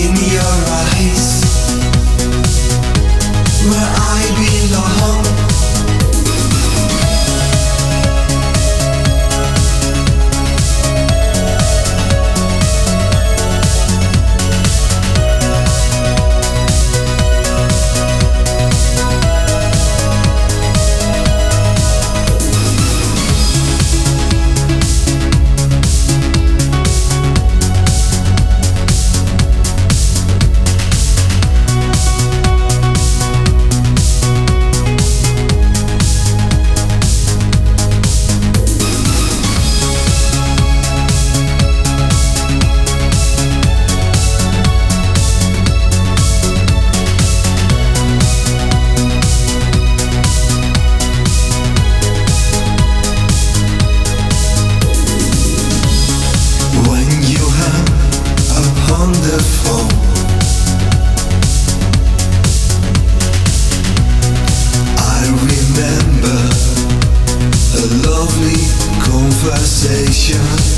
in your eyes where I belong. conversation.